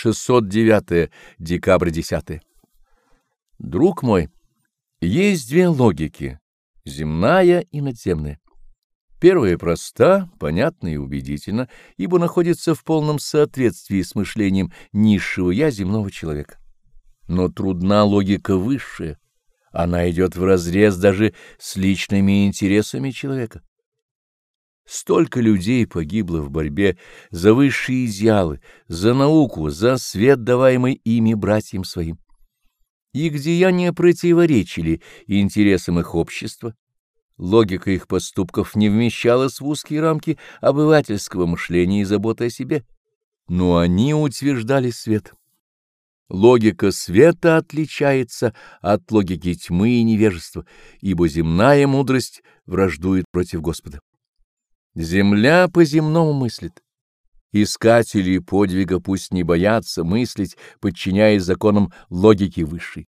609 декабрь 10. Друг мой, есть две логики — земная и надземная. Первая проста, понятна и убедительна, ибо находится в полном соответствии с мышлением низшего «я» земного человека. Но трудна логика высшая, она идет вразрез даже с личными интересами человека. Столько людей погибло в борьбе за высшие идеалы, за науку, за свет, даваемый ими братьям своим. Их деяния противоречили интересам их общества, логика их поступков не вмещалась в узкие рамки обывательского мышления и заботы о себе, но они утверждали свет. Логика света отличается от логики тьмы и невежества, ибо земная мудрость враждует против Господа. Земля по-земному мыслит. Искатели подвига пусть не боятся мыслить, подчиняясь законам логики высшей.